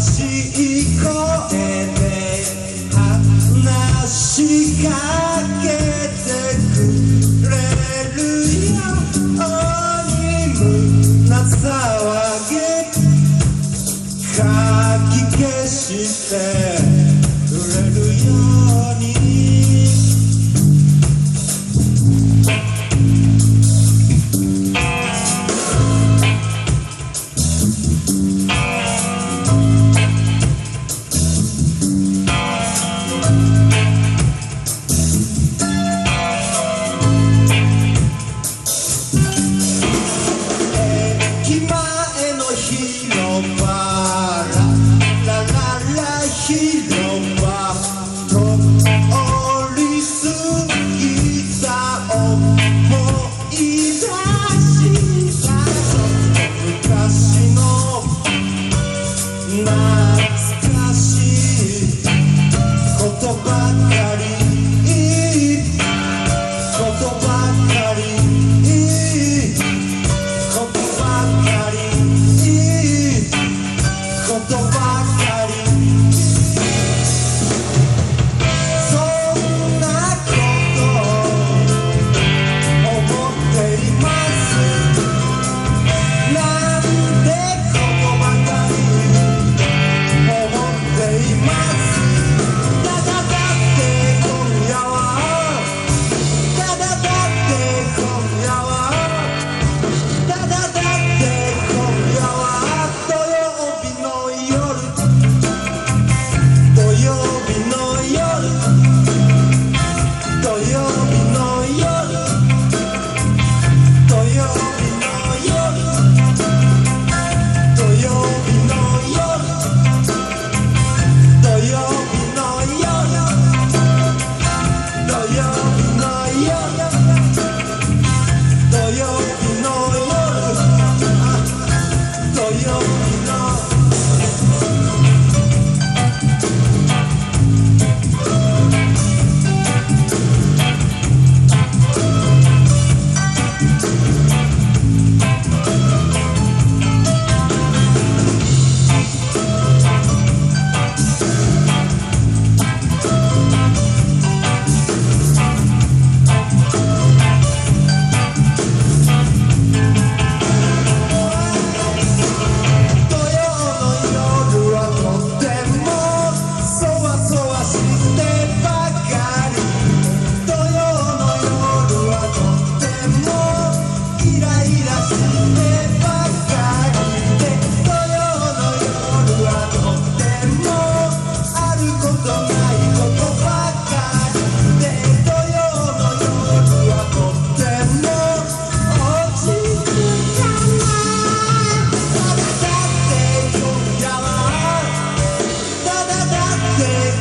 しい話しかけてくれるよ鬼さ騒ぎかき消して She love. day.